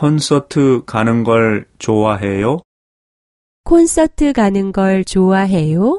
콘서트 가는 걸 좋아해요? 콘서트 가는 걸 좋아해요?